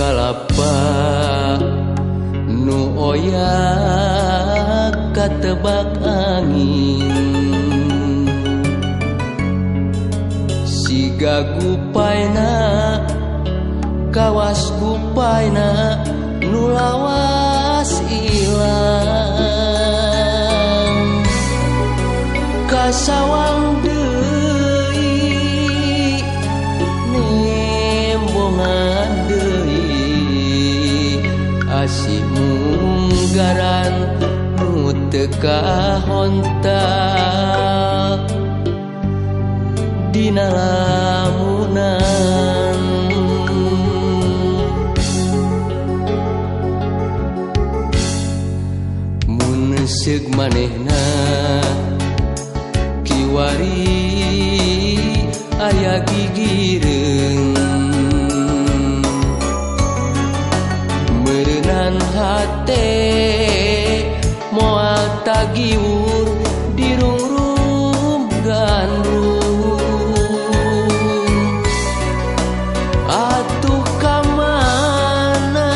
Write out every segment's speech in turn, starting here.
kalapa Nu oya katebak angin. Siga gupaina Kawas gupaina nulawan kasihmugaran mutekah hontak Dina lamunan Mun seug maneh giur dirungrum gandrung. Atuh kamana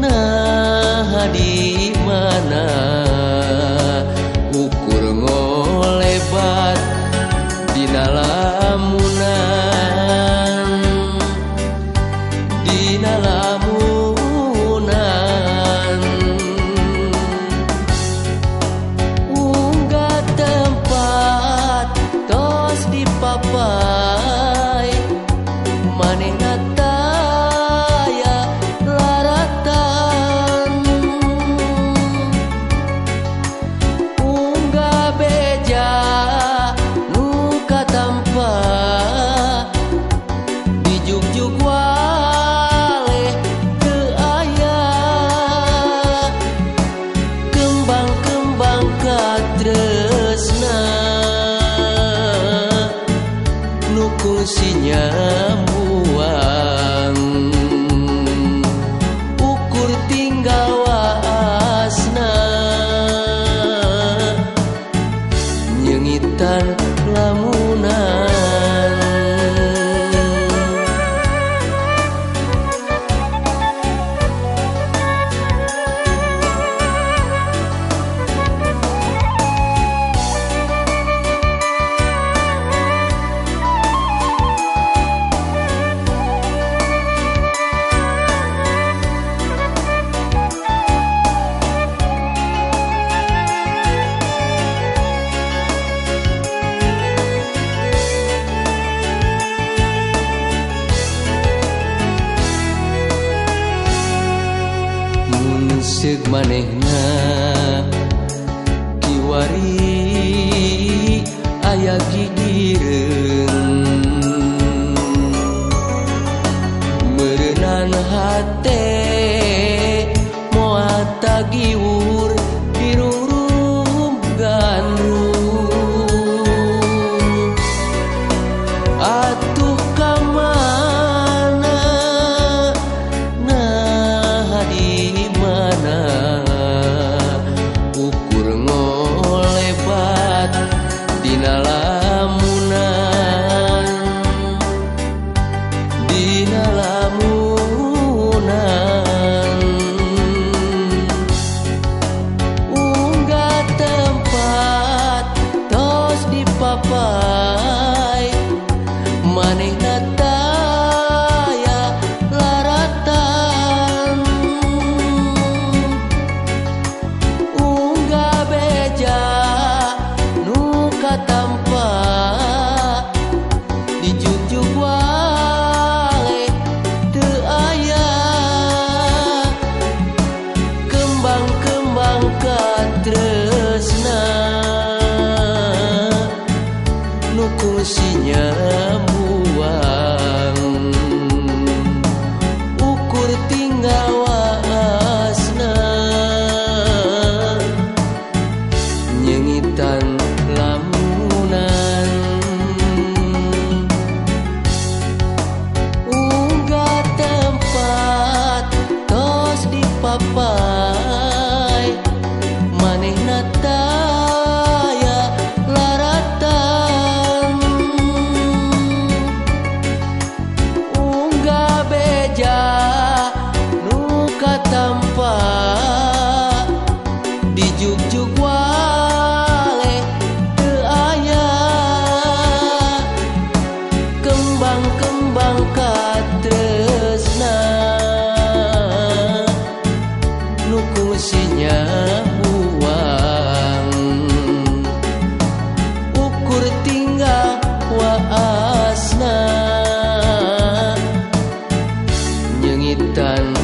nah hadir? lamunan Seg manehna. Kiwari aya gigire kursinya usinya buang. Ukur tinggal waasna nyengitan